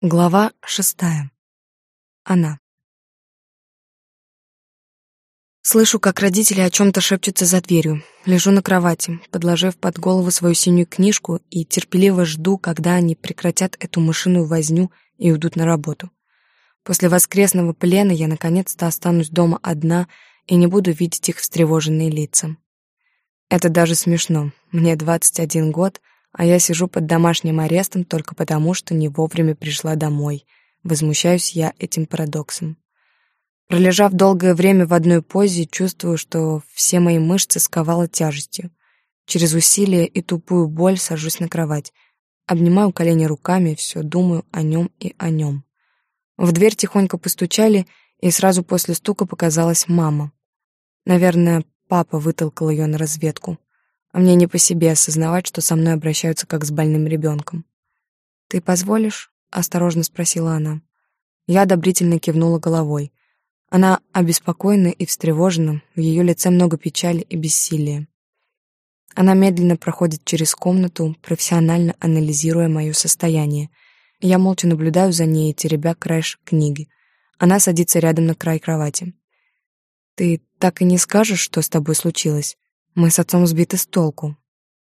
Глава шестая. Она. Слышу, как родители о чем-то шепчутся за дверью. Лежу на кровати, подложив под голову свою синюю книжку и терпеливо жду, когда они прекратят эту мышиную возню и уйдут на работу. После воскресного плена я наконец-то останусь дома одна и не буду видеть их встревоженные лица. Это даже смешно. Мне 21 год — а я сижу под домашним арестом только потому, что не вовремя пришла домой. Возмущаюсь я этим парадоксом. Пролежав долгое время в одной позе, чувствую, что все мои мышцы сковало тяжестью. Через усилие и тупую боль сажусь на кровать. Обнимаю колени руками, все думаю о нем и о нем. В дверь тихонько постучали, и сразу после стука показалась мама. Наверное, папа вытолкал ее на разведку а мне не по себе осознавать, что со мной обращаются как с больным ребенком. «Ты позволишь?» — осторожно спросила она. Я одобрительно кивнула головой. Она обеспокоена и встревожена, в ее лице много печали и бессилия. Она медленно проходит через комнату, профессионально анализируя мое состояние. Я молча наблюдаю за ней, теребя краешек книги. Она садится рядом на край кровати. «Ты так и не скажешь, что с тобой случилось?» Мы с отцом сбиты с толку.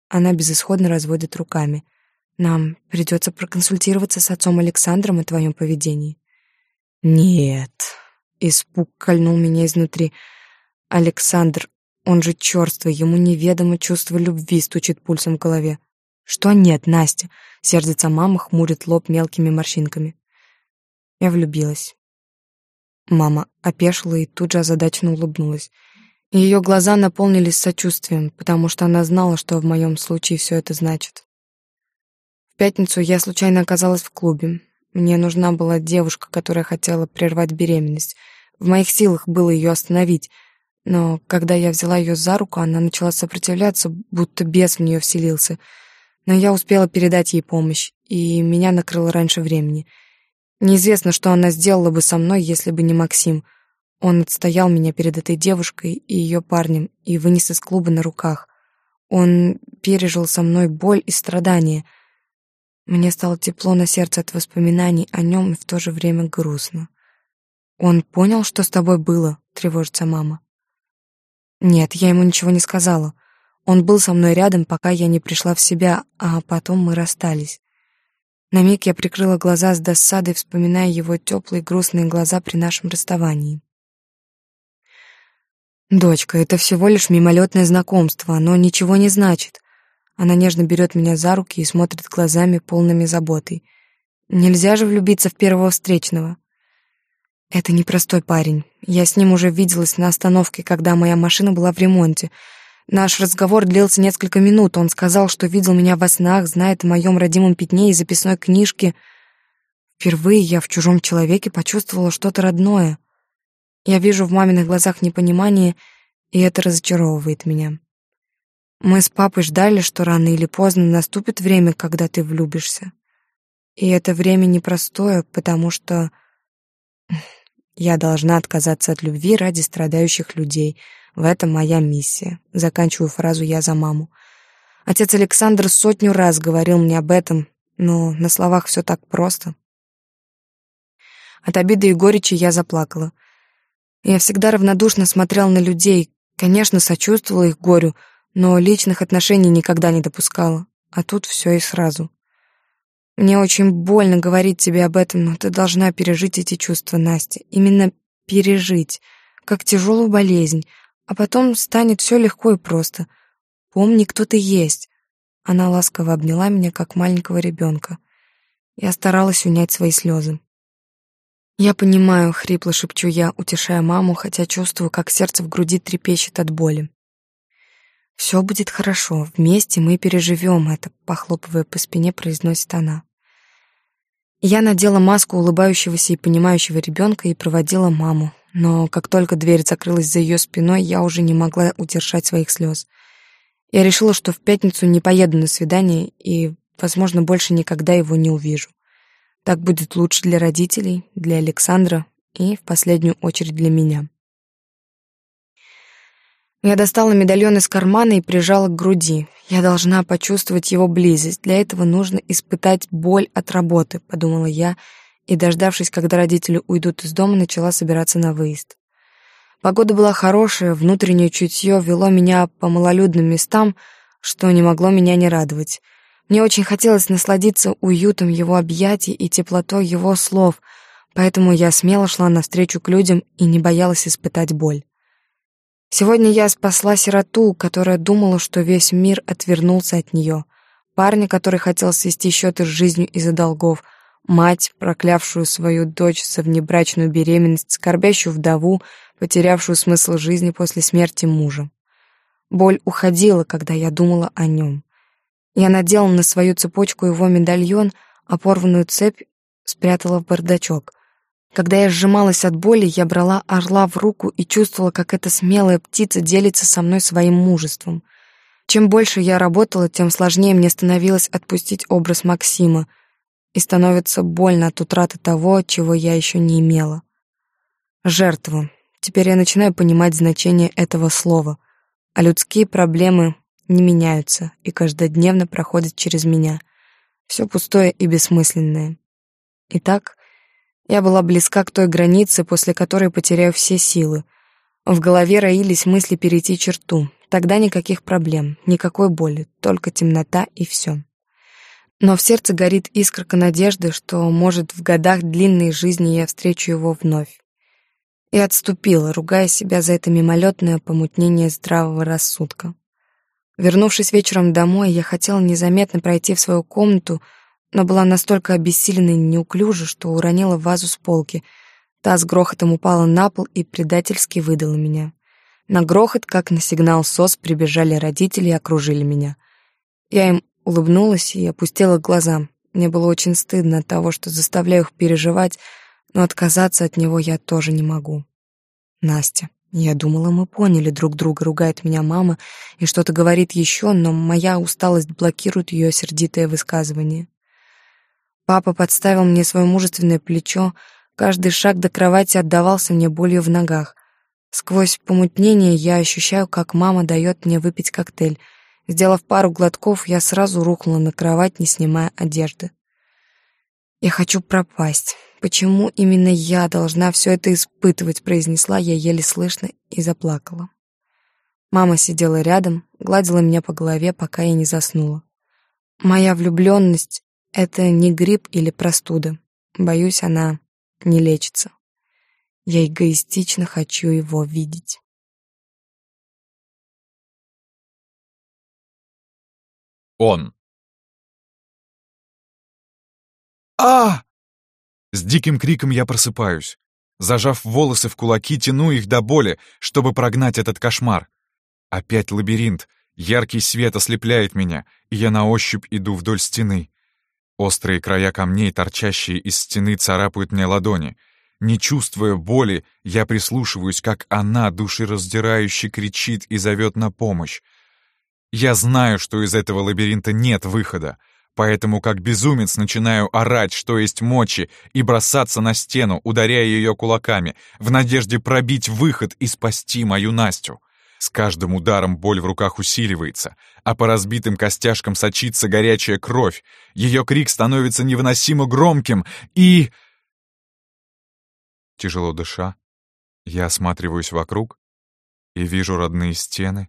Она безысходно разводит руками. Нам придется проконсультироваться с отцом Александром о твоем поведении. Нет. Испуг кольнул меня изнутри. Александр, он же черствый, ему неведомо чувство любви, стучит пульсом в голове. Что нет, Настя? Сердится мама, хмурит лоб мелкими морщинками. Я влюбилась. Мама опешила и тут же озадаченно улыбнулась. Ее глаза наполнились сочувствием, потому что она знала, что в моем случае все это значит. В пятницу я случайно оказалась в клубе. Мне нужна была девушка, которая хотела прервать беременность. В моих силах было ее остановить, но когда я взяла ее за руку, она начала сопротивляться, будто бес в нее вселился. Но я успела передать ей помощь, и меня накрыло раньше времени. Неизвестно, что она сделала бы со мной, если бы не Максим — он отстоял меня перед этой девушкой и ее парнем и вынес из клуба на руках. Он пережил со мной боль и страдания. Мне стало тепло на сердце от воспоминаний о нем и в то же время грустно. «Он понял, что с тобой было?» — тревожится мама. «Нет, я ему ничего не сказала. Он был со мной рядом, пока я не пришла в себя, а потом мы расстались. На миг я прикрыла глаза с досадой, вспоминая его теплые грустные глаза при нашем расставании. «Дочка, это всего лишь мимолетное знакомство, оно ничего не значит». Она нежно берет меня за руки и смотрит глазами, полными заботой. «Нельзя же влюбиться в первого встречного». «Это непростой парень. Я с ним уже виделась на остановке, когда моя машина была в ремонте. Наш разговор длился несколько минут. Он сказал, что видел меня во снах, знает о моем родимом пятне и записной книжке. Впервые я в чужом человеке почувствовала что-то родное». Я вижу в маминых глазах непонимание, и это разочаровывает меня. Мы с папой ждали, что рано или поздно наступит время, когда ты влюбишься. И это время непростое, потому что я должна отказаться от любви ради страдающих людей. В этом моя миссия. Заканчиваю фразу я за маму. Отец Александр сотню раз говорил мне об этом, но на словах все так просто. От обиды и горечи я заплакала. Я всегда равнодушно смотрел на людей, конечно, сочувствовала их горю, но личных отношений никогда не допускала. А тут все и сразу. Мне очень больно говорить тебе об этом, но ты должна пережить эти чувства, Настя. Именно пережить, как тяжелую болезнь, а потом станет все легко и просто. Помни, кто ты есть. Она ласково обняла меня, как маленького ребенка. Я старалась унять свои слезы. «Я понимаю», — хрипло шепчу я, утешая маму, хотя чувствую, как сердце в груди трепещет от боли. «Все будет хорошо, вместе мы переживем это», — похлопывая по спине, произносит она. Я надела маску улыбающегося и понимающего ребенка и проводила маму, но как только дверь закрылась за ее спиной, я уже не могла удержать своих слез. Я решила, что в пятницу не поеду на свидание и, возможно, больше никогда его не увижу. Так будет лучше для родителей, для Александра и, в последнюю очередь, для меня. Я достала медальон из кармана и прижала к груди. Я должна почувствовать его близость. Для этого нужно испытать боль от работы, подумала я, и, дождавшись, когда родители уйдут из дома, начала собираться на выезд. Погода была хорошая, внутреннее чутье вело меня по малолюдным местам, что не могло меня не радовать. Мне очень хотелось насладиться уютом его объятий и теплотой его слов, поэтому я смело шла навстречу к людям и не боялась испытать боль. Сегодня я спасла сироту, которая думала, что весь мир отвернулся от нее, парня, который хотел свести счеты с жизнью из-за долгов, мать, проклявшую свою дочь за внебрачную беременность, скорбящую вдову, потерявшую смысл жизни после смерти мужа. Боль уходила, когда я думала о нем. Я надела на свою цепочку его медальон, а порванную цепь спрятала в бардачок. Когда я сжималась от боли, я брала орла в руку и чувствовала, как эта смелая птица делится со мной своим мужеством. Чем больше я работала, тем сложнее мне становилось отпустить образ Максима, и становится больно от утраты того, чего я еще не имела. Жертва. Теперь я начинаю понимать значение этого слова, а людские проблемы не меняются и каждодневно проходят через меня. Все пустое и бессмысленное. Итак, я была близка к той границе, после которой потеряю все силы. В голове роились мысли перейти черту. Тогда никаких проблем, никакой боли, только темнота и все. Но в сердце горит искорка надежды, что, может, в годах длинной жизни я встречу его вновь. И отступила, ругая себя за это мимолетное помутнение здравого рассудка. Вернувшись вечером домой, я хотела незаметно пройти в свою комнату, но была настолько обессилена и неуклюжа, что уронила вазу с полки. Та с грохотом упала на пол и предательски выдала меня. На грохот, как на сигнал СОС, прибежали родители и окружили меня. Я им улыбнулась и опустила глаза. Мне было очень стыдно от того, что заставляю их переживать, но отказаться от него я тоже не могу. Настя. Я думала, мы поняли друг друга, ругает меня мама и что-то говорит еще, но моя усталость блокирует ее сердитое высказывание. Папа подставил мне свое мужественное плечо, каждый шаг до кровати отдавался мне болью в ногах. Сквозь помутнение я ощущаю, как мама дает мне выпить коктейль. Сделав пару глотков, я сразу рухнула на кровать, не снимая одежды. Я хочу пропасть. Почему именно я должна все это испытывать, произнесла я еле слышно и заплакала. Мама сидела рядом, гладила меня по голове, пока я не заснула. Моя влюбленность это не грипп или простуда. Боюсь, она не лечится. Я эгоистично хочу его видеть. Он. А С диким криком я просыпаюсь. Зажав волосы в кулаки, тяну их до боли, чтобы прогнать этот кошмар. Опять лабиринт. Яркий свет ослепляет меня, и я на ощупь иду вдоль стены. Острые края камней, торчащие из стены, царапают мне ладони. Не чувствуя боли, я прислушиваюсь, как она душераздирающе кричит и зовет на помощь. Я знаю, что из этого лабиринта нет выхода, поэтому как безумец начинаю орать, что есть мочи, и бросаться на стену, ударяя ее кулаками, в надежде пробить выход и спасти мою Настю. С каждым ударом боль в руках усиливается, а по разбитым костяшкам сочится горячая кровь. Ее крик становится невыносимо громким и... Тяжело дыша, я осматриваюсь вокруг и вижу родные стены,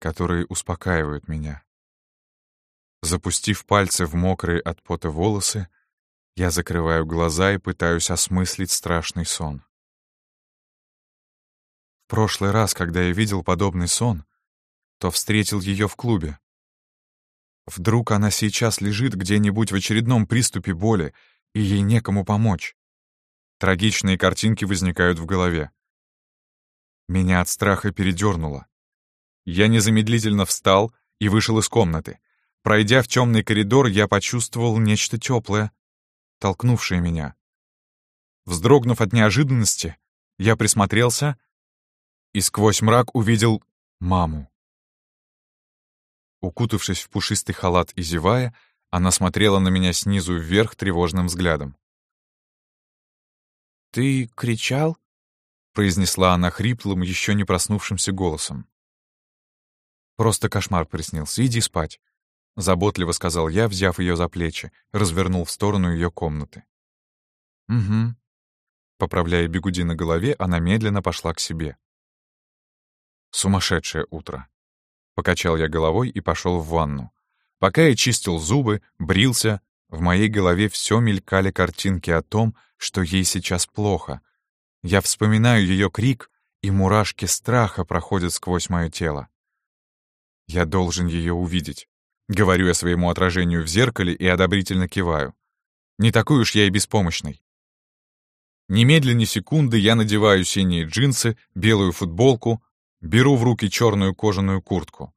которые успокаивают меня. Запустив пальцы в мокрые от пота волосы, я закрываю глаза и пытаюсь осмыслить страшный сон прошлый раз, когда я видел подобный сон, то встретил ее в клубе. Вдруг она сейчас лежит где-нибудь в очередном приступе боли, и ей некому помочь. Трагичные картинки возникают в голове. Меня от страха передернуло. Я незамедлительно встал и вышел из комнаты. Пройдя в темный коридор, я почувствовал нечто теплое, толкнувшее меня. Вздрогнув от неожиданности, я присмотрелся и сквозь мрак увидел маму. Укутавшись в пушистый халат и зевая, она смотрела на меня снизу вверх тревожным взглядом. «Ты кричал?» — произнесла она хриплым, еще не проснувшимся голосом. Просто кошмар приснился, иди спать. Заботливо сказал я, взяв ее за плечи, развернул в сторону ее комнаты. «Угу». Поправляя бегуди на голове, она медленно пошла к себе. Сумасшедшее утро. Покачал я головой и пошел в ванну. Пока я чистил зубы, брился, в моей голове все мелькали картинки о том, что ей сейчас плохо. Я вспоминаю ее крик, и мурашки страха проходят сквозь мое тело. Я должен ее увидеть. Говорю я своему отражению в зеркале и одобрительно киваю. Не такой уж я и беспомощный. Немедленно секунды я надеваю синие джинсы, белую футболку, беру в руки черную кожаную куртку.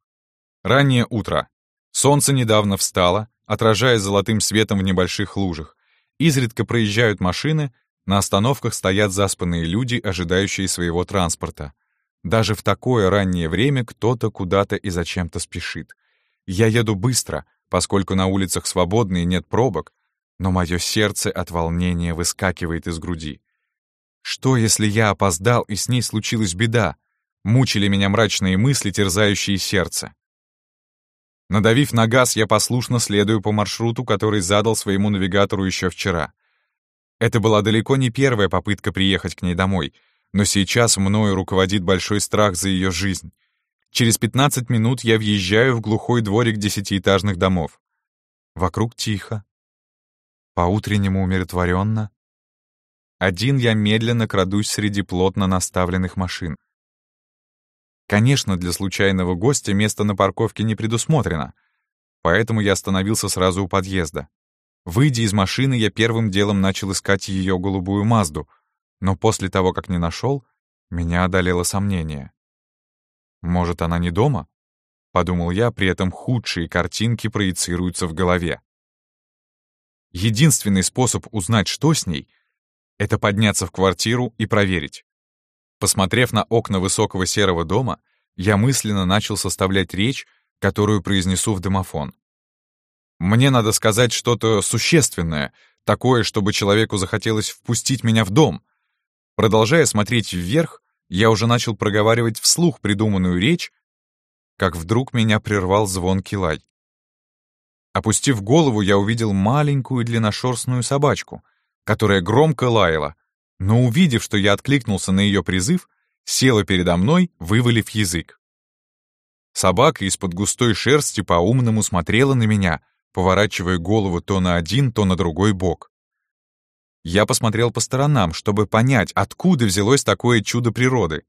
Раннее утро. Солнце недавно встало, отражаясь золотым светом в небольших лужах. Изредка проезжают машины, на остановках стоят заспанные люди, ожидающие своего транспорта. Даже в такое раннее время кто-то куда-то и зачем-то спешит. Я еду быстро, поскольку на улицах свободно и нет пробок, но мое сердце от волнения выскакивает из груди. Что, если я опоздал, и с ней случилась беда? Мучили меня мрачные мысли, терзающие сердце. Надавив на газ, я послушно следую по маршруту, который задал своему навигатору еще вчера. Это была далеко не первая попытка приехать к ней домой, но сейчас мною руководит большой страх за ее жизнь. Через 15 минут я въезжаю в глухой дворик десятиэтажных домов. Вокруг тихо. По-утреннему умиротворенно. Один я медленно крадусь среди плотно наставленных машин. Конечно, для случайного гостя место на парковке не предусмотрено, поэтому я остановился сразу у подъезда. Выйдя из машины, я первым делом начал искать ее голубую Мазду, но после того, как не нашел, меня одолело сомнение. «Может, она не дома?» — подумал я, при этом худшие картинки проецируются в голове. Единственный способ узнать, что с ней, — это подняться в квартиру и проверить. Посмотрев на окна высокого серого дома, я мысленно начал составлять речь, которую произнесу в домофон. Мне надо сказать что-то существенное, такое, чтобы человеку захотелось впустить меня в дом. Продолжая смотреть вверх, я уже начал проговаривать вслух придуманную речь, как вдруг меня прервал звонкий лай. Опустив голову, я увидел маленькую длинношерстную собачку, которая громко лаяла, но увидев, что я откликнулся на ее призыв, села передо мной, вывалив язык. Собака из-под густой шерсти по-умному смотрела на меня, поворачивая голову то на один, то на другой бок. Я посмотрел по сторонам, чтобы понять, откуда взялось такое чудо природы,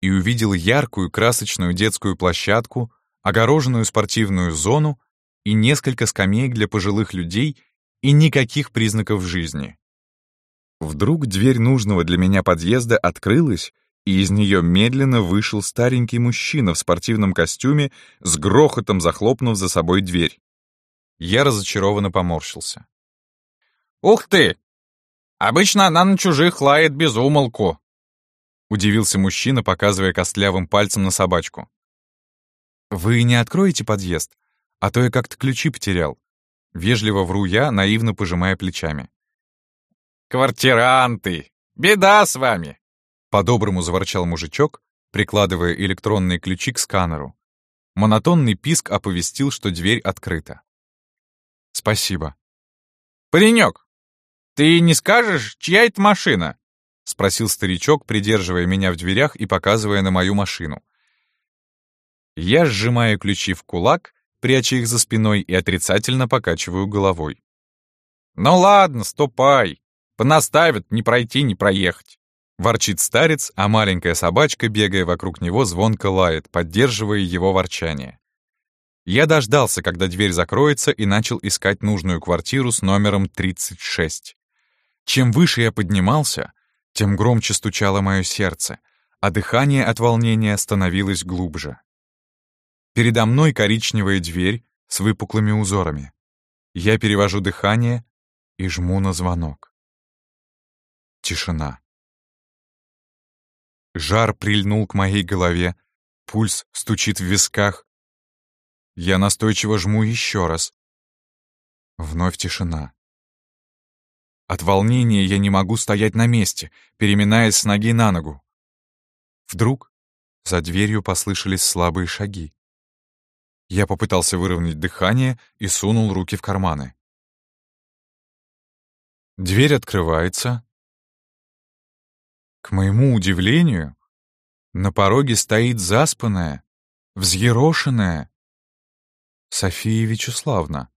и увидел яркую красочную детскую площадку, огороженную спортивную зону и несколько скамеек для пожилых людей и никаких признаков жизни. Вдруг дверь нужного для меня подъезда открылась, и из нее медленно вышел старенький мужчина в спортивном костюме, с грохотом захлопнув за собой дверь. Я разочарованно поморщился. «Ух ты! Обычно она на чужих лает без умолку!» Удивился мужчина, показывая костлявым пальцем на собачку. «Вы не откроете подъезд? А то я как-то ключи потерял». Вежливо вру я, наивно пожимая плечами. «Квартиранты! Беда с вами!» По-доброму заворчал мужичок, прикладывая электронные ключи к сканеру. Монотонный писк оповестил, что дверь открыта. «Спасибо». «Паренек, ты не скажешь, чья это машина?» — спросил старичок, придерживая меня в дверях и показывая на мою машину. Я сжимаю ключи в кулак, пряча их за спиной и отрицательно покачиваю головой. «Ну ладно, ступай. Понаставят, не пройти, не проехать. Ворчит старец, а маленькая собачка, бегая вокруг него, звонко лает, поддерживая его ворчание. Я дождался, когда дверь закроется, и начал искать нужную квартиру с номером 36. Чем выше я поднимался, тем громче стучало мое сердце, а дыхание от волнения становилось глубже. Передо мной коричневая дверь с выпуклыми узорами. Я перевожу дыхание и жму на звонок. Тишина. Жар прильнул к моей голове, пульс стучит в висках. Я настойчиво жму еще раз. Вновь тишина. От волнения я не могу стоять на месте, переминаясь с ноги на ногу. Вдруг за дверью послышались слабые шаги. Я попытался выровнять дыхание и сунул руки в карманы. Дверь открывается. К моему удивлению, на пороге стоит заспанная, взъерошенная София Вячеславна.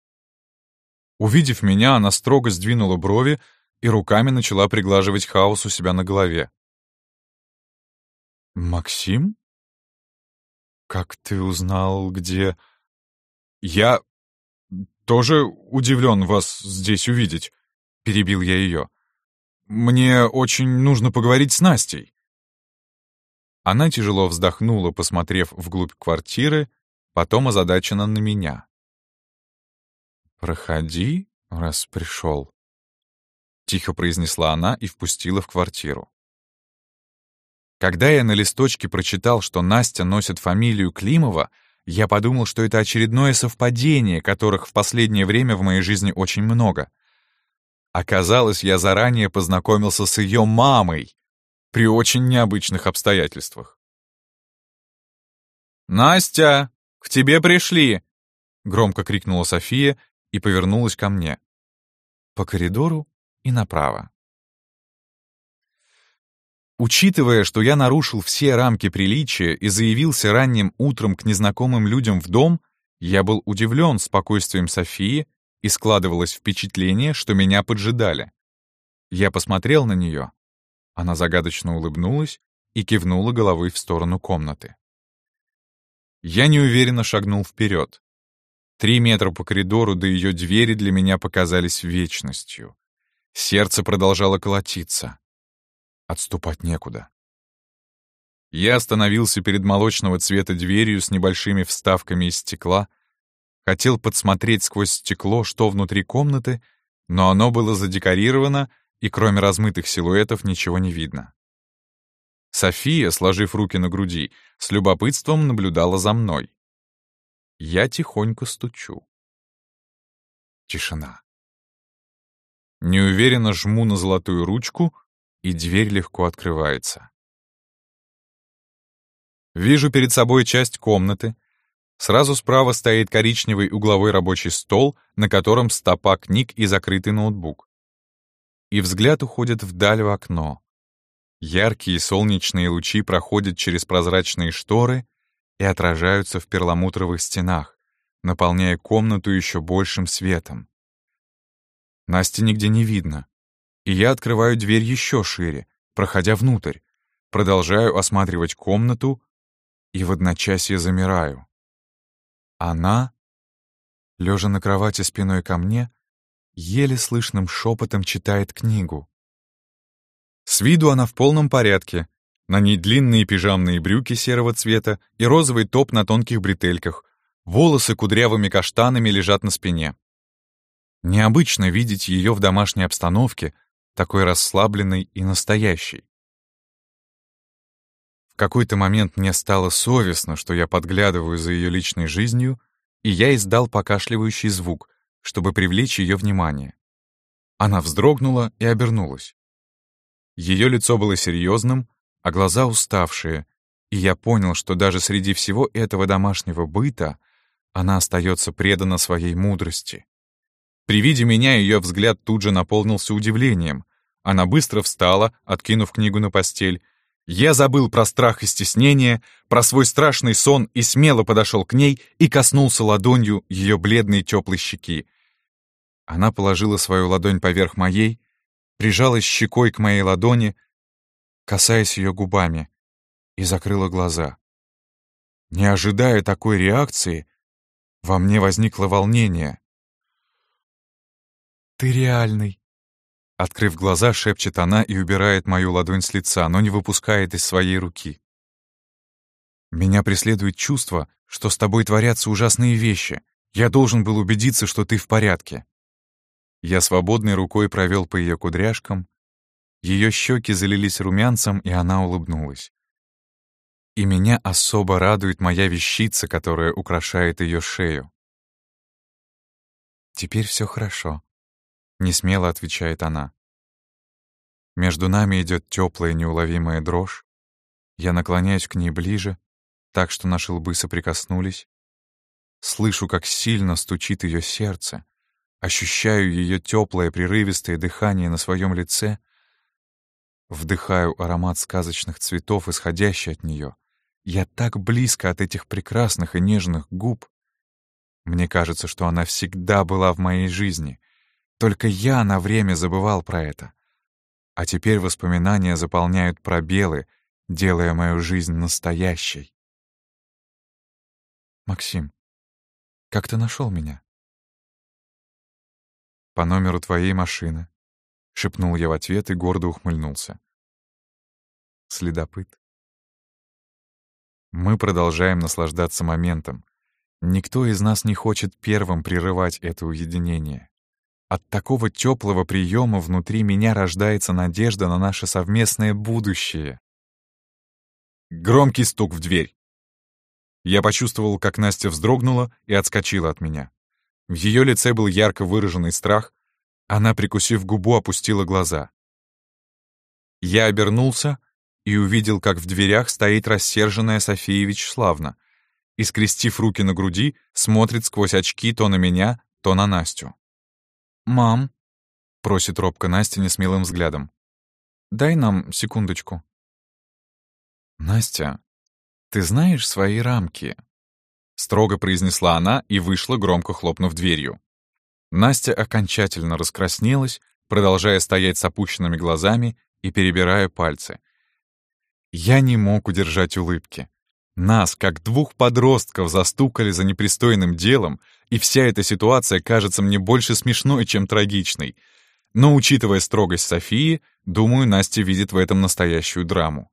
Увидев меня, она строго сдвинула брови и руками начала приглаживать хаос у себя на голове. «Максим? Как ты узнал, где...» «Я тоже удивлен вас здесь увидеть», — перебил я ее. «Мне очень нужно поговорить с Настей». Она тяжело вздохнула, посмотрев вглубь квартиры, потом озадачена на меня. «Проходи, раз пришел», — тихо произнесла она и впустила в квартиру. Когда я на листочке прочитал, что Настя носит фамилию Климова, я подумал, что это очередное совпадение, которых в последнее время в моей жизни очень много. Оказалось, я заранее познакомился с ее мамой при очень необычных обстоятельствах. «Настя, к тебе пришли!» — громко крикнула София и повернулась ко мне. По коридору и направо. Учитывая, что я нарушил все рамки приличия и заявился ранним утром к незнакомым людям в дом, я был удивлен спокойствием Софии и складывалось впечатление, что меня поджидали. Я посмотрел на нее. Она загадочно улыбнулась и кивнула головой в сторону комнаты. Я неуверенно шагнул вперед. Три метра по коридору до ее двери для меня показались вечностью. Сердце продолжало колотиться. Отступать некуда. Я остановился перед молочного цвета дверью с небольшими вставками из стекла, хотел подсмотреть сквозь стекло, что внутри комнаты, но оно было задекорировано, и кроме размытых силуэтов ничего не видно. София, сложив руки на груди, с любопытством наблюдала за мной. Я тихонько стучу. Тишина. Неуверенно жму на золотую ручку, и дверь легко открывается. Вижу перед собой часть комнаты. Сразу справа стоит коричневый угловой рабочий стол, на котором стопа книг и закрытый ноутбук. И взгляд уходит вдаль в окно. Яркие солнечные лучи проходят через прозрачные шторы и отражаются в перламутровых стенах, наполняя комнату еще большим светом. Насти нигде не видно, и я открываю дверь еще шире, проходя внутрь, продолжаю осматривать комнату и в одночасье замираю. Она, лежа на кровати спиной ко мне, еле слышным шепотом читает книгу. С виду она в полном порядке. На ней длинные пижамные брюки серого цвета и розовый топ на тонких бретельках. Волосы кудрявыми каштанами лежат на спине. Необычно видеть ее в домашней обстановке, такой расслабленной и настоящей. В какой-то момент мне стало совестно, что я подглядываю за ее личной жизнью, и я издал покашливающий звук, чтобы привлечь ее внимание. Она вздрогнула и обернулась. Ее лицо было серьезным, а глаза уставшие, и я понял, что даже среди всего этого домашнего быта она остается предана своей мудрости. При виде меня ее взгляд тут же наполнился удивлением. Она быстро встала, откинув книгу на постель. Я забыл про страх и стеснение, про свой страшный сон и смело подошел к ней и коснулся ладонью ее бледной теплой щеки. Она положила свою ладонь поверх моей, прижалась щекой к моей ладони, касаясь ее губами, и закрыла глаза. Не ожидая такой реакции, во мне возникло волнение. «Ты реальный!» Открыв глаза, шепчет она и убирает мою ладонь с лица, но не выпускает из своей руки. «Меня преследует чувство, что с тобой творятся ужасные вещи. Я должен был убедиться, что ты в порядке». Я свободной рукой провел по ее кудряшкам. Ее щеки залились румянцем, и она улыбнулась. И меня особо радует моя вещица, которая украшает ее шею. «Теперь все хорошо», — несмело отвечает она. Между нами идет теплая неуловимая дрожь. Я наклоняюсь к ней ближе, так что наши лбы соприкоснулись. слышу, как сильно стучит ее сердце, ощущаю ее теплое прерывистое дыхание на своем лице, вдыхаю аромат сказочных цветов, исходящий от нее. Я так близко от этих прекрасных и нежных губ. Мне кажется, что она всегда была в моей жизни. Только я на время забывал про это. А теперь воспоминания заполняют пробелы, делая мою жизнь настоящей. Максим, как ты нашел меня? По номеру твоей машины, — шепнул я в ответ и гордо ухмыльнулся. Следопыт. Мы продолжаем наслаждаться моментом. Никто из нас не хочет первым прерывать это уединение. От такого теплого приема внутри меня рождается надежда на наше совместное будущее. Громкий стук в дверь. Я почувствовал, как Настя вздрогнула и отскочила от меня. В ее лице был ярко выраженный страх. Она, прикусив губу, опустила глаза. Я обернулся и увидел, как в дверях стоит рассерженная София Вячеславна и, скрестив руки на груди, смотрит сквозь очки то на меня, то на Настю. «Мам», — просит робко Настя несмелым взглядом, — «дай нам секундочку». «Настя, «Ты знаешь свои рамки», — строго произнесла она и вышла, громко хлопнув дверью. Настя окончательно раскраснелась, продолжая стоять с опущенными глазами и перебирая пальцы. Я не мог удержать улыбки. Нас, как двух подростков, застукали за непристойным делом, и вся эта ситуация кажется мне больше смешной, чем трагичной. Но, учитывая строгость Софии, думаю, Настя видит в этом настоящую драму.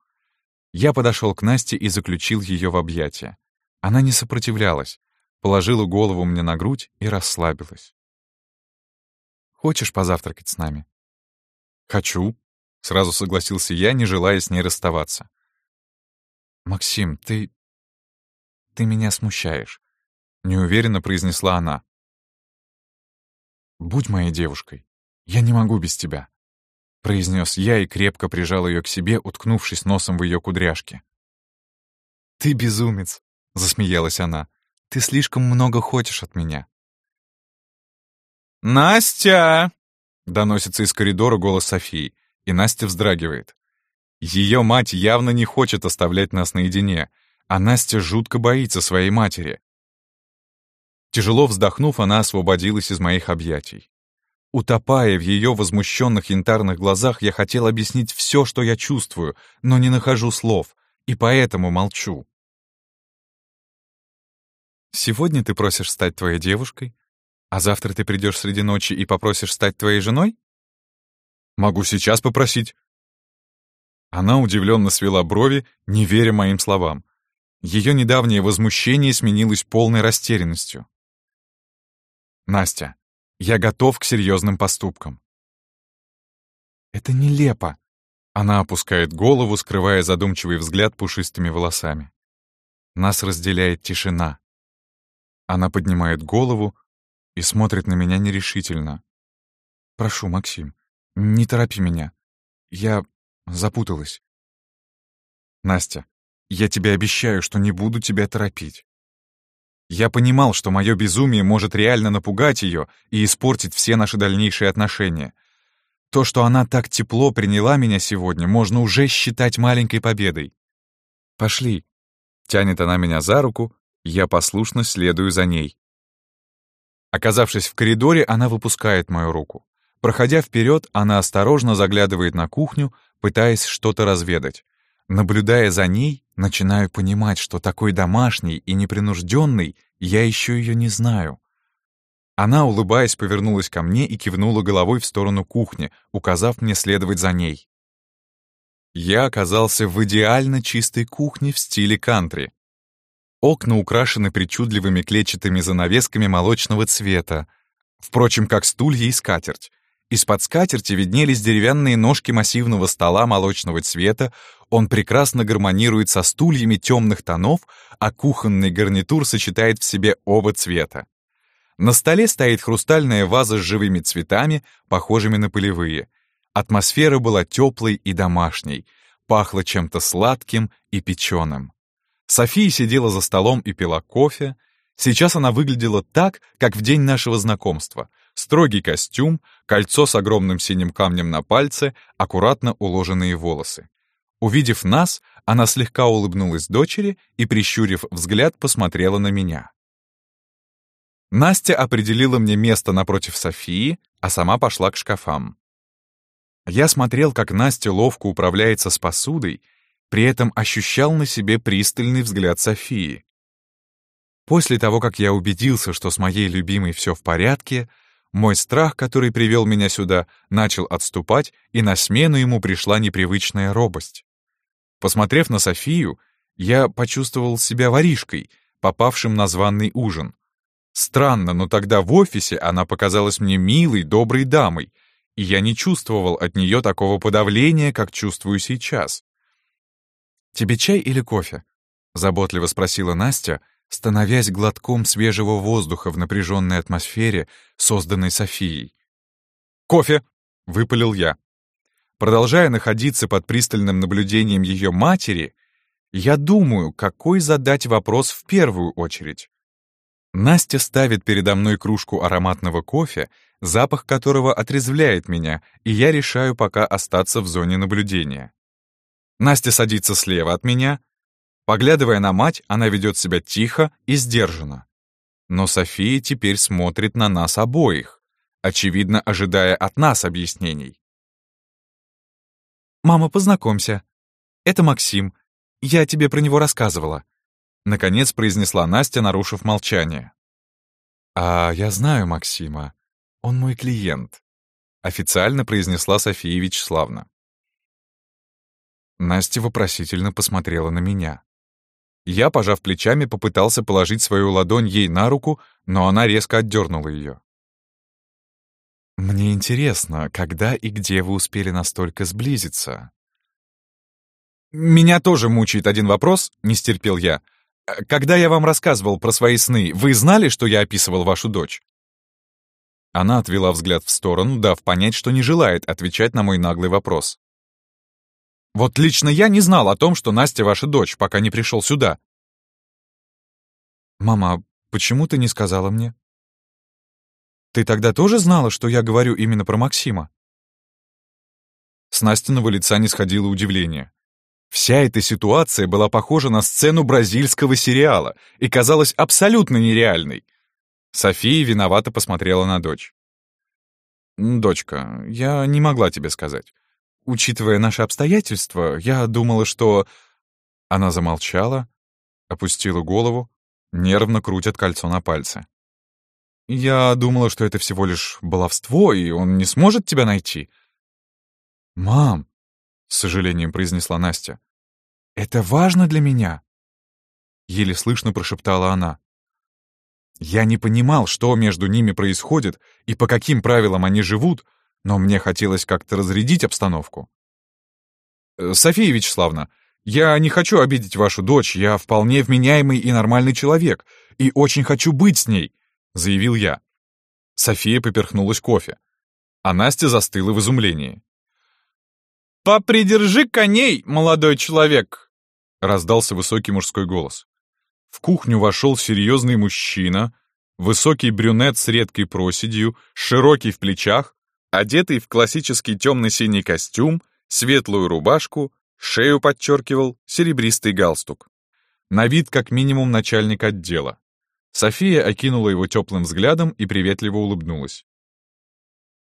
Я подошел к Насте и заключил ее в объятия. Она не сопротивлялась, положила голову мне на грудь и расслабилась. «Хочешь позавтракать с нами?» «Хочу», — сразу согласился я, не желая с ней расставаться. «Максим, ты... ты меня смущаешь», — неуверенно произнесла она. «Будь моей девушкой. Я не могу без тебя» произнес я и крепко прижал ее к себе, уткнувшись носом в ее кудряшки. «Ты безумец!» — засмеялась она. «Ты слишком много хочешь от меня». «Настя!» — доносится из коридора голос Софии, и Настя вздрагивает. Ее мать явно не хочет оставлять нас наедине, а Настя жутко боится своей матери. Тяжело вздохнув, она освободилась из моих объятий. Утопая в ее возмущенных янтарных глазах, я хотел объяснить все, что я чувствую, но не нахожу слов, и поэтому молчу. «Сегодня ты просишь стать твоей девушкой, а завтра ты придешь среди ночи и попросишь стать твоей женой?» «Могу сейчас попросить». Она удивленно свела брови, не веря моим словам. Ее недавнее возмущение сменилось полной растерянностью. «Настя, я готов к серьезным поступкам. Это нелепо. Она опускает голову, скрывая задумчивый взгляд пушистыми волосами. Нас разделяет тишина. Она поднимает голову и смотрит на меня нерешительно. «Прошу, Максим, не торопи меня. Я запуталась». «Настя, я тебе обещаю, что не буду тебя торопить. Я понимал, что мое безумие может реально напугать ее и испортить все наши дальнейшие отношения. То, что она так тепло приняла меня сегодня, можно уже считать маленькой победой. «Пошли», — тянет она меня за руку, я послушно следую за ней. Оказавшись в коридоре, она выпускает мою руку. Проходя вперед, она осторожно заглядывает на кухню, пытаясь что-то разведать. Наблюдая за ней, начинаю понимать, что такой домашний и непринужденный я еще ее не знаю. Она, улыбаясь, повернулась ко мне и кивнула головой в сторону кухни, указав мне следовать за ней. Я оказался в идеально чистой кухне в стиле кантри. Окна украшены причудливыми клетчатыми занавесками молочного цвета, впрочем, как стулья и скатерть. Из-под скатерти виднелись деревянные ножки массивного стола молочного цвета, он прекрасно гармонирует со стульями темных тонов, а кухонный гарнитур сочетает в себе оба цвета. На столе стоит хрустальная ваза с живыми цветами, похожими на полевые. Атмосфера была теплой и домашней, пахло чем-то сладким и печеным. София сидела за столом и пила кофе. Сейчас она выглядела так, как в день нашего знакомства. Строгий костюм, кольцо с огромным синим камнем на пальце, аккуратно уложенные волосы. Увидев нас, она слегка улыбнулась дочери и, прищурив взгляд, посмотрела на меня. Настя определила мне место напротив Софии, а сама пошла к шкафам. Я смотрел, как Настя ловко управляется с посудой, при этом ощущал на себе пристальный взгляд Софии. После того, как я убедился, что с моей любимой все в порядке, мой страх, который привел меня сюда, начал отступать, и на смену ему пришла непривычная робость. Посмотрев на Софию, я почувствовал себя воришкой, попавшим на званный ужин. Странно, но тогда в офисе она показалась мне милой, доброй дамой, и я не чувствовал от нее такого подавления, как чувствую сейчас. «Тебе чай или кофе?» — заботливо спросила Настя, становясь глотком свежего воздуха в напряженной атмосфере, созданной Софией. «Кофе!» — выпалил я. Продолжая находиться под пристальным наблюдением ее матери, я думаю, какой задать вопрос в первую очередь. Настя ставит передо мной кружку ароматного кофе, запах которого отрезвляет меня, и я решаю пока остаться в зоне наблюдения. Настя садится слева от меня. Поглядывая на мать, она ведет себя тихо и сдержанно. Но София теперь смотрит на нас обоих, очевидно, ожидая от нас объяснений. «Мама, познакомься. Это Максим. Я тебе про него рассказывала», — наконец произнесла Настя, нарушив молчание. «А я знаю Максима. Он мой клиент», — официально произнесла София Вячеславна. Настя вопросительно посмотрела на меня. Я, пожав плечами, попытался положить свою ладонь ей на руку, но она резко отдернула ее. «Мне интересно, когда и где вы успели настолько сблизиться?» «Меня тоже мучает один вопрос», — не стерпел я. «Когда я вам рассказывал про свои сны, вы знали, что я описывал вашу дочь?» Она отвела взгляд в сторону, дав понять, что не желает отвечать на мой наглый вопрос. «Вот лично я не знал о том, что Настя ваша дочь, пока не пришел сюда». «Мама, почему ты не сказала мне?» Ты тогда тоже знала, что я говорю именно про Максима?» С Настиного лица не сходило удивление. Вся эта ситуация была похожа на сцену бразильского сериала и казалась абсолютно нереальной. София виновато посмотрела на дочь. «Дочка, я не могла тебе сказать. Учитывая наши обстоятельства, я думала, что...» Она замолчала, опустила голову, нервно крутят кольцо на пальце. Я думала, что это всего лишь баловство, и он не сможет тебя найти. «Мам», — с сожалением произнесла Настя, — «это важно для меня», — еле слышно прошептала она. Я не понимал, что между ними происходит и по каким правилам они живут, но мне хотелось как-то разрядить обстановку. «Э, «София Вячеславна, я не хочу обидеть вашу дочь, я вполне вменяемый и нормальный человек, и очень хочу быть с ней заявил я. София поперхнулась кофе, а Настя застыла в изумлении. «Попридержи коней, молодой человек!» — раздался высокий мужской голос. В кухню вошел серьезный мужчина, высокий брюнет с редкой проседью, широкий в плечах, одетый в классический темно-синий костюм, светлую рубашку, шею подчеркивал серебристый галстук. На вид как минимум начальник отдела. София окинула его теплым взглядом и приветливо улыбнулась.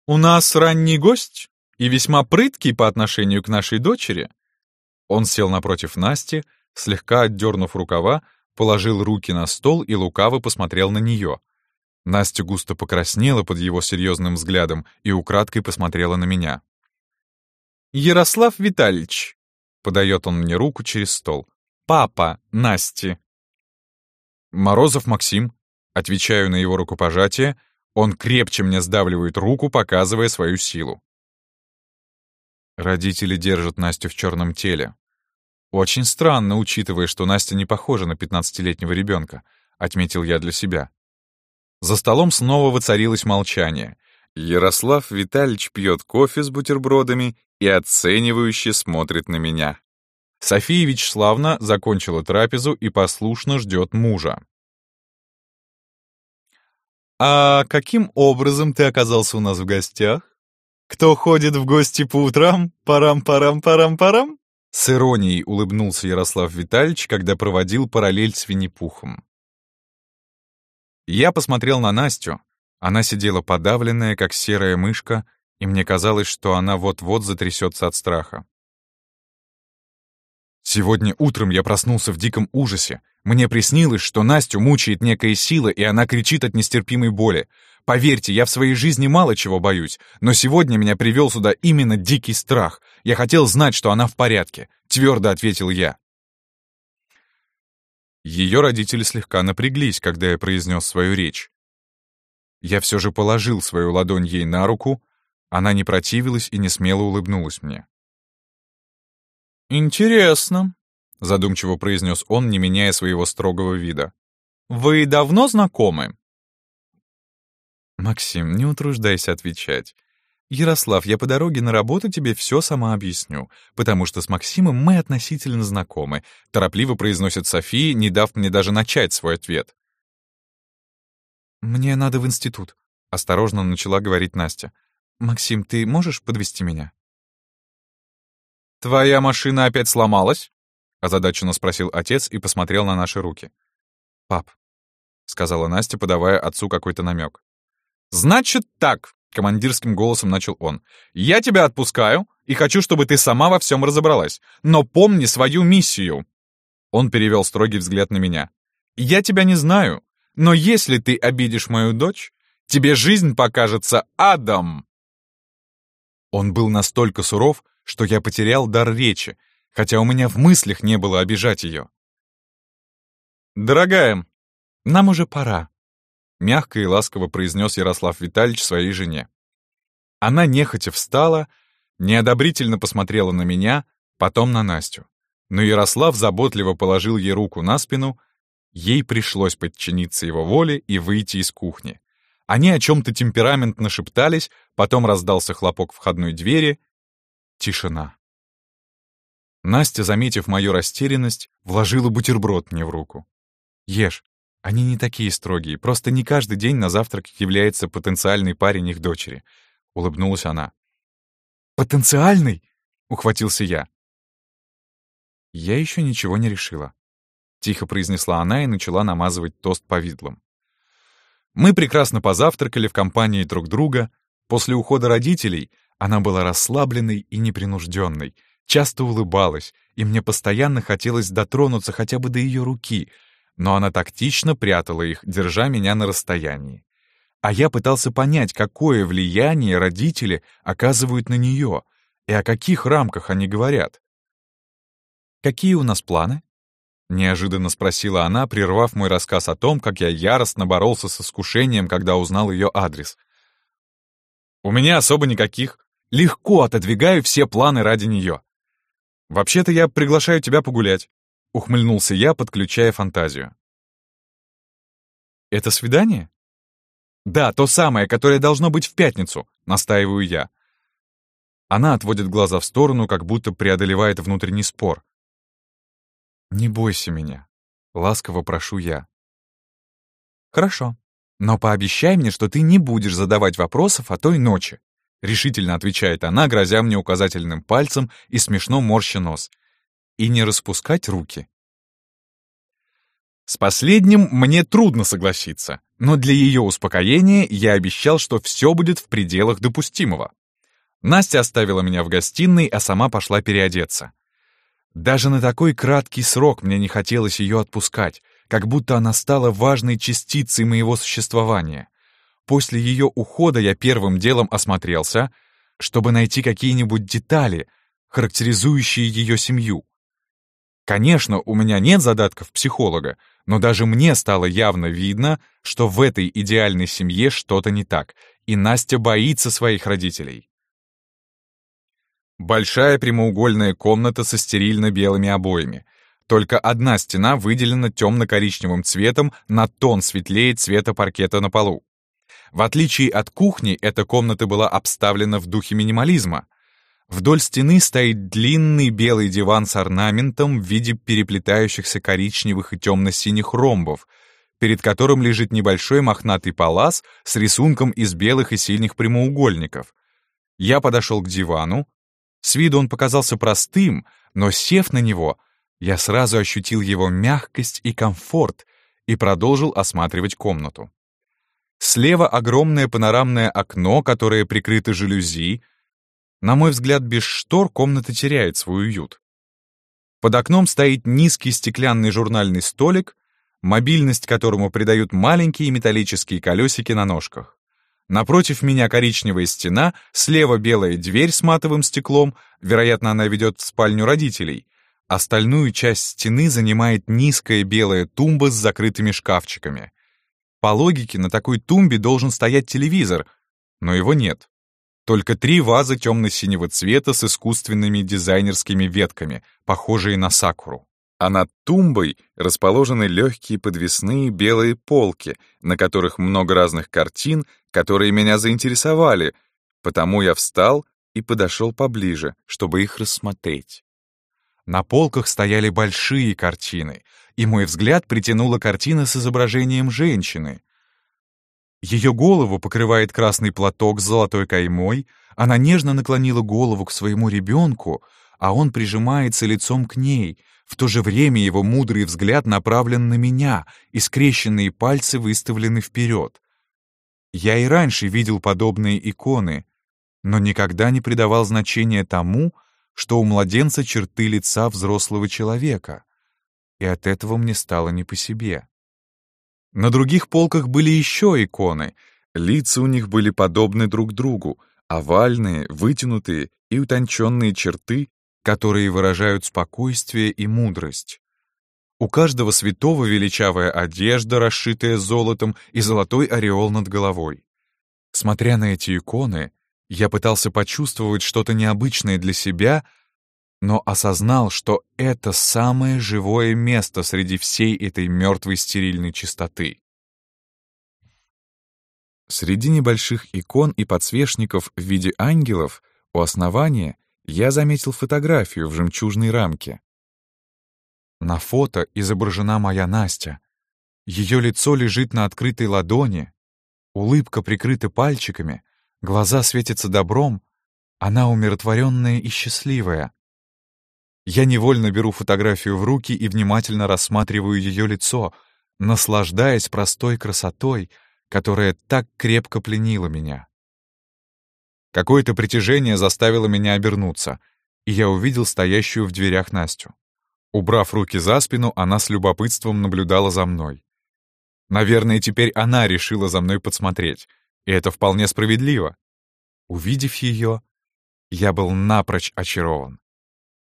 «У нас ранний гость и весьма прыткий по отношению к нашей дочери». Он сел напротив Насти, слегка отдернув рукава, положил руки на стол и лукаво посмотрел на нее. Настя густо покраснела под его серьезным взглядом и украдкой посмотрела на меня. «Ярослав Витальевич», — подает он мне руку через стол, — «папа Насти». «Морозов Максим». Отвечаю на его рукопожатие, он крепче мне сдавливает руку, показывая свою силу. Родители держат Настю в черном теле. Очень странно, учитывая, что Настя не похожа на пятнадцатилетнего ребенка, отметил я для себя. За столом снова воцарилось молчание. Ярослав Витальевич пьет кофе с бутербродами и оценивающе смотрит на меня. София Вячеславна закончила трапезу и послушно ждет мужа. «А каким образом ты оказался у нас в гостях? Кто ходит в гости по утрам? Парам-парам-парам-парам?» С иронией улыбнулся Ярослав Витальевич, когда проводил параллель с Винни-Пухом. Я посмотрел на Настю. Она сидела подавленная, как серая мышка, и мне казалось, что она вот-вот затрясется от страха. Сегодня утром я проснулся в диком ужасе. Мне приснилось, что Настю мучает некая сила, и она кричит от нестерпимой боли. Поверьте, я в своей жизни мало чего боюсь, но сегодня меня привел сюда именно дикий страх. Я хотел знать, что она в порядке, твердо ответил я. Ее родители слегка напряглись, когда я произнес свою речь. Я все же положил свою ладонь ей на руку, она не противилась и не смело улыбнулась мне. «Интересно», — задумчиво произнес он, не меняя своего строгого вида. «Вы давно знакомы?» «Максим, не утруждайся отвечать. Ярослав, я по дороге на работу тебе все сама объясню, потому что с Максимом мы относительно знакомы», — торопливо произносит София, не дав мне даже начать свой ответ. «Мне надо в институт», — осторожно начала говорить Настя. «Максим, ты можешь подвести меня?» «Твоя машина опять сломалась?» — озадаченно спросил отец и посмотрел на наши руки. «Пап», — сказала Настя, подавая отцу какой-то намек. «Значит так», — командирским голосом начал он. «Я тебя отпускаю и хочу, чтобы ты сама во всем разобралась. Но помни свою миссию». Он перевел строгий взгляд на меня. «Я тебя не знаю, но если ты обидишь мою дочь, тебе жизнь покажется адом». Он был настолько суров, что я потерял дар речи, хотя у меня в мыслях не было обижать ее. «Дорогая, нам уже пора», — мягко и ласково произнес Ярослав Витальевич своей жене. Она нехотя встала, неодобрительно посмотрела на меня, потом на Настю. Но Ярослав заботливо положил ей руку на спину, ей пришлось подчиниться его воле и выйти из кухни. Они о чем-то темпераментно шептались, потом раздался хлопок входной двери, Тишина. Настя, заметив мою растерянность, вложила бутерброд мне в руку. «Ешь. Они не такие строгие, просто не каждый день на завтрак является потенциальный парень их дочери», — улыбнулась она. «Потенциальный?» — ухватился я. «Я еще ничего не решила», — тихо произнесла она и начала намазывать тост повидлом. Мы прекрасно позавтракали в компании друг друга. После ухода родителей она была расслабленной и непринужденной, часто улыбалась, и мне постоянно хотелось дотронуться хотя бы до ее руки, но она тактично прятала их, держа меня на расстоянии. А я пытался понять, какое влияние родители оказывают на нее и о каких рамках они говорят. «Какие у нас планы?» — неожиданно спросила она, прервав мой рассказ о том, как я яростно боролся с искушением, когда узнал ее адрес. «У меня особо никаких легко отодвигаю все планы ради нее. «Вообще-то я приглашаю тебя погулять», — ухмыльнулся я, подключая фантазию. «Это свидание?» «Да, то самое, которое должно быть в пятницу», — настаиваю я. Она отводит глаза в сторону, как будто преодолевает внутренний спор. «Не бойся меня», — ласково прошу я. «Хорошо, но пообещай мне, что ты не будешь задавать вопросов о той ночи», — решительно отвечает она, грозя мне указательным пальцем и смешно морща нос. «И не распускать руки». С последним мне трудно согласиться, но для ее успокоения я обещал, что все будет в пределах допустимого. Настя оставила меня в гостиной, а сама пошла переодеться. Даже на такой краткий срок мне не хотелось ее отпускать, как будто она стала важной частицей моего существования. После ее ухода я первым делом осмотрелся, чтобы найти какие-нибудь детали, характеризующие ее семью. Конечно, у меня нет задатков психолога, но даже мне стало явно видно, что в этой идеальной семье что-то не так, и Настя боится своих родителей. Большая прямоугольная комната со стерильно-белыми обоями. Только одна стена выделена темно-коричневым цветом на тон светлее цвета паркета на полу. В отличие от кухни, эта комната была обставлена в духе минимализма. Вдоль стены стоит длинный белый диван с орнаментом в виде переплетающихся коричневых и темно-синих ромбов. перед которым лежит небольшой мохнатый палас с рисунком из белых и сильных прямоугольников. Я подошел к дивану. С виду он показался простым, но, сев на него, я сразу ощутил его мягкость и комфорт и продолжил осматривать комнату. Слева огромное панорамное окно, которое прикрыто жалюзи. На мой взгляд, без штор комната теряет свой уют. Под окном стоит низкий стеклянный журнальный столик, мобильность которому придают маленькие металлические колесики на ножках. Напротив меня коричневая стена, слева белая дверь с матовым стеклом, вероятно, она ведет в спальню родителей. Остальную часть стены занимает низкая белая тумба с закрытыми шкафчиками. По логике, на такой тумбе должен стоять телевизор, но его нет. Только три вазы темно-синего цвета с искусственными дизайнерскими ветками, похожие на сакуру. А над тумбой расположены легкие подвесные белые полки, на которых много разных картин, которые меня заинтересовали, потому я встал и подошел поближе, чтобы их рассмотреть. На полках стояли большие картины, и мой взгляд притянула картина с изображением женщины. Ее голову покрывает красный платок с золотой каймой, она нежно наклонила голову к своему ребенку, а он прижимается лицом к ней, в то же время его мудрый взгляд направлен на меня, и скрещенные пальцы выставлены вперед. Я и раньше видел подобные иконы, но никогда не придавал значения тому, что у младенца черты лица взрослого человека, и от этого мне стало не по себе. На других полках были еще иконы. Лица у них были подобны друг другу, овальные, вытянутые и утонченные черты, которые выражают спокойствие и мудрость. У каждого святого величавая одежда, расшитая золотом, и золотой ореол над головой. Смотря на эти иконы, я пытался почувствовать что-то необычное для себя — но осознал, что это самое живое место среди всей этой мертвой стерильной чистоты. Среди небольших икон и подсвечников в виде ангелов у основания я заметил фотографию в жемчужной рамке. На фото изображена моя Настя. Ее лицо лежит на открытой ладони, улыбка прикрыта пальчиками, глаза светятся добром, она умиротворенная и счастливая. Я невольно беру фотографию в руки и внимательно рассматриваю ее лицо, наслаждаясь простой красотой, которая так крепко пленила меня. Какое-то притяжение заставило меня обернуться, и я увидел стоящую в дверях Настю. Убрав руки за спину, она с любопытством наблюдала за мной. Наверное, теперь она решила за мной подсмотреть, и это вполне справедливо. Увидев ее, я был напрочь очарован.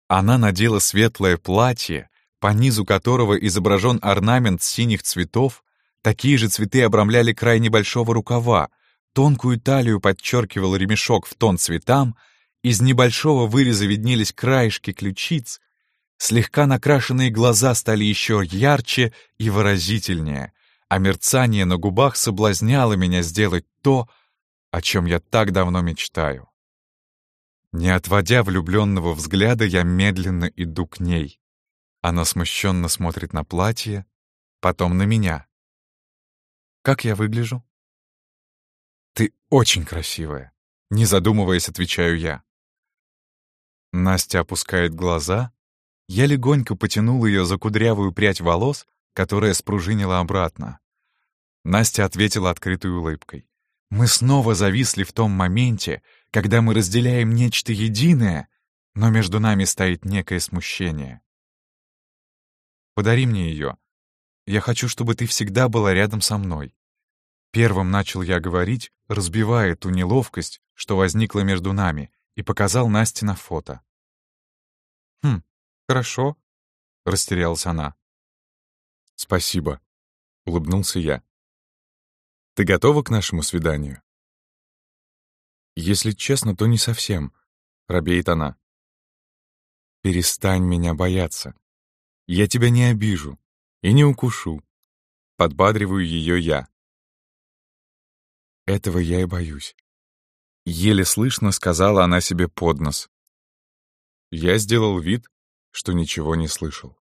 Она надела светлое платье, по низу которого изображен орнамент синих цветов, такие же цветы обрамляли край небольшого рукава, тонкую талию подчеркивал ремешок в тон цветам, из небольшого выреза виднелись краешки ключиц, слегка накрашенные глаза стали еще ярче и выразительнее, а мерцание на губах соблазняло меня сделать то, о чем я так давно мечтаю. Не отводя влюбленного взгляда, я медленно иду к ней. Она смущенно смотрит на платье, потом на меня. «Как я выгляжу?» «Ты очень красивая», — не задумываясь, отвечаю я. Настя опускает глаза. Я легонько потянул ее за кудрявую прядь волос, которая спружинила обратно. Настя ответила открытой улыбкой. Мы снова зависли в том моменте, когда мы разделяем нечто единое, но между нами стоит некое смущение. Подари мне ее. Я хочу, чтобы ты всегда была рядом со мной. Первым начал я говорить, разбивая ту неловкость, что возникла между нами, и показал Насте на фото. «Хм, хорошо», — растерялась она. «Спасибо», — улыбнулся я. «Ты готова к нашему свиданию?» «Если честно, то не совсем», — робеет она. «Перестань меня бояться. Я тебя не обижу и не укушу». Подбадриваю ее я. Этого я и боюсь. Еле слышно сказала она себе под нос. Я сделал вид, что ничего не слышал.